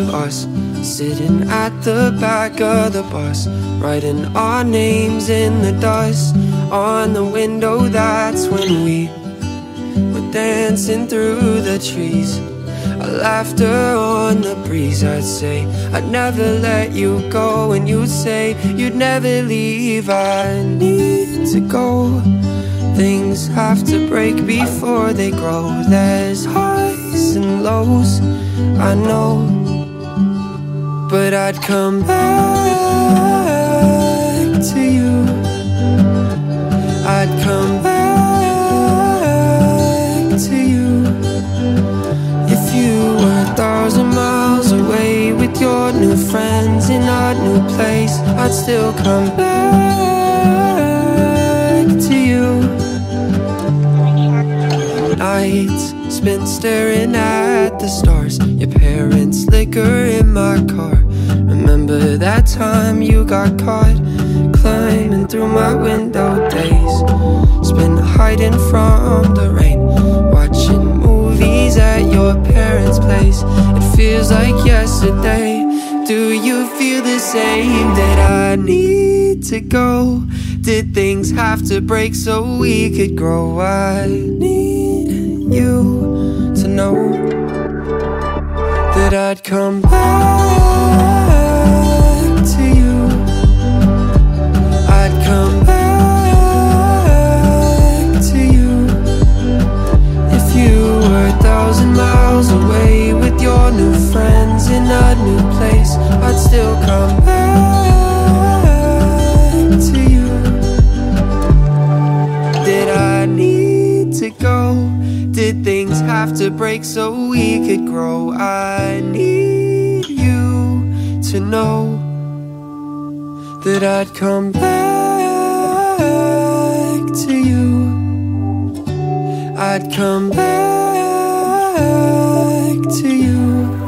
us, sitting at the back of the bus, writing our names in the dust on the window. That's when we were dancing through the trees. Our laughter on the breeze. I'd say I'd never let you go, and you'd say you'd never leave. I need to go. Things have to break before they grow. There's highs and lows, I know. But I'd come back to you. I'd come back to you. If you were a thousand miles away with your new friends in a new place, I'd still come back to you nights spent staring at the stars. Your parents' liquor in my car. Remember that time you got caught climbing through my window days. Spent hiding from the rain, watching movies at your parents' place. It feels like yesterday. Do you feel the same that I need to go? Did things have to break so we could grow? I need you to know that I'd come back break so we could grow? I need you to know that I'd come back to you. I'd come back to you.